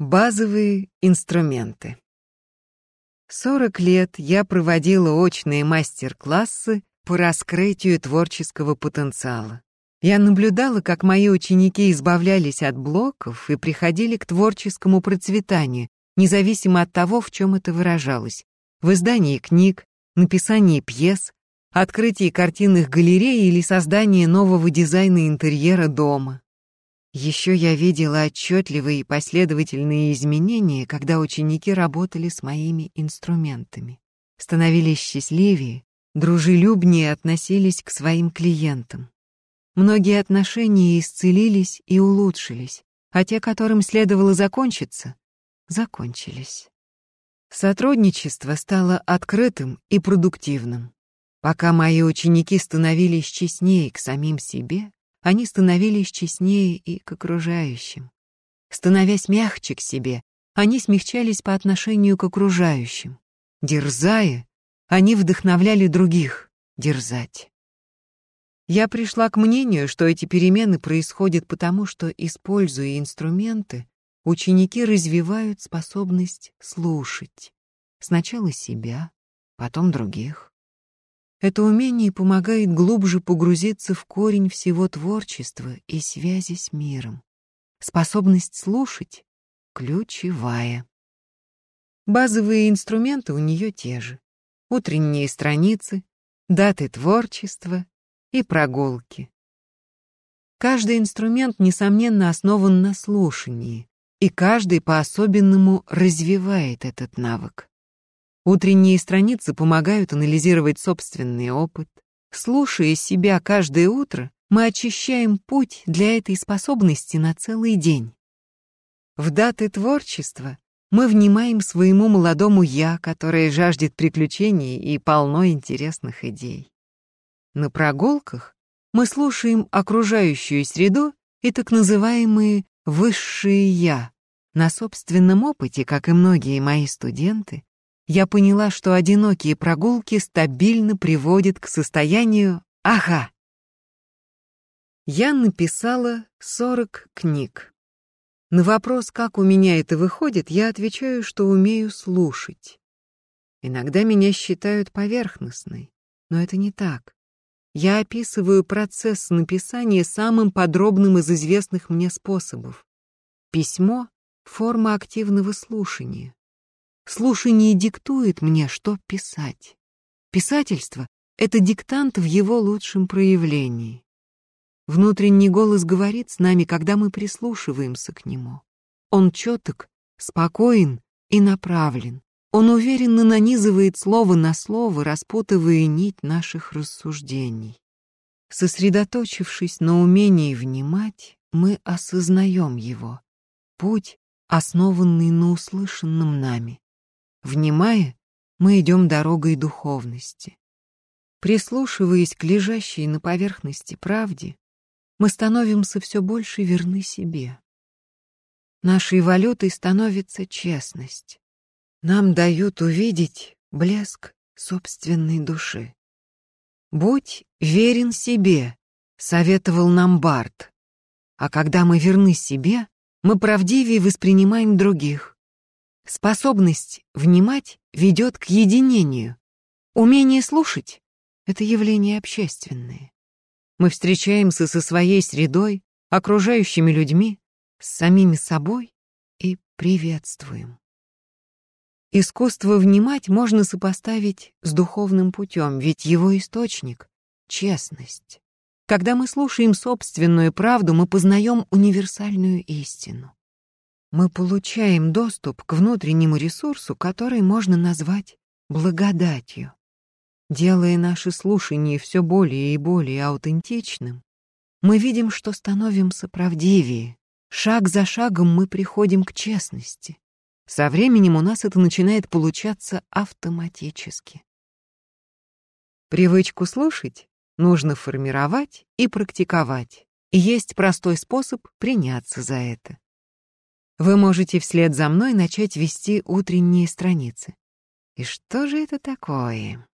Базовые инструменты. 40 лет я проводила очные мастер-классы по раскрытию творческого потенциала. Я наблюдала, как мои ученики избавлялись от блоков и приходили к творческому процветанию, независимо от того, в чем это выражалось. В издании книг, написании пьес, открытии картинных галерей или создании нового дизайна интерьера дома. Еще я видела отчетливые и последовательные изменения, когда ученики работали с моими инструментами. Становились счастливее, дружелюбнее относились к своим клиентам. Многие отношения исцелились и улучшились, а те, которым следовало закончиться, закончились. Сотрудничество стало открытым и продуктивным. Пока мои ученики становились честнее к самим себе, они становились честнее и к окружающим. Становясь мягче к себе, они смягчались по отношению к окружающим. Дерзая, они вдохновляли других дерзать. Я пришла к мнению, что эти перемены происходят потому, что, используя инструменты, ученики развивают способность слушать. Сначала себя, потом других. Это умение помогает глубже погрузиться в корень всего творчества и связи с миром. Способность слушать — ключевая. Базовые инструменты у нее те же. Утренние страницы, даты творчества и прогулки. Каждый инструмент, несомненно, основан на слушании, и каждый по-особенному развивает этот навык. Утренние страницы помогают анализировать собственный опыт. Слушая себя каждое утро, мы очищаем путь для этой способности на целый день. В даты творчества мы внимаем своему молодому «я», которое жаждет приключений и полно интересных идей. На прогулках мы слушаем окружающую среду и так называемые «высшие я». На собственном опыте, как и многие мои студенты, я поняла, что одинокие прогулки стабильно приводят к состоянию «ага». Я написала 40 книг. На вопрос, как у меня это выходит, я отвечаю, что умею слушать. Иногда меня считают поверхностной, но это не так. Я описываю процесс написания самым подробным из известных мне способов. Письмо — форма активного слушания. Слушание диктует мне, что писать. Писательство — это диктант в его лучшем проявлении. Внутренний голос говорит с нами, когда мы прислушиваемся к нему. Он четок, спокоен и направлен. Он уверенно нанизывает слово на слово, распутывая нить наших рассуждений. Сосредоточившись на умении внимать, мы осознаем его. Путь, основанный на услышанном нами. Внимая, мы идем дорогой духовности. Прислушиваясь к лежащей на поверхности правде, мы становимся все больше верны себе. Нашей валютой становится честность. Нам дают увидеть блеск собственной души. «Будь верен себе», — советовал нам Барт. А когда мы верны себе, мы правдивее воспринимаем других. Способность внимать ведет к единению. Умение слушать — это явление общественное. Мы встречаемся со своей средой, окружающими людьми, с самими собой и приветствуем. Искусство внимать можно сопоставить с духовным путем, ведь его источник — честность. Когда мы слушаем собственную правду, мы познаем универсальную истину мы получаем доступ к внутреннему ресурсу, который можно назвать благодатью. Делая наше слушание все более и более аутентичным, мы видим, что становимся правдивее. Шаг за шагом мы приходим к честности. Со временем у нас это начинает получаться автоматически. Привычку слушать нужно формировать и практиковать. И есть простой способ приняться за это. Вы можете вслед за мной начать вести утренние страницы. И что же это такое?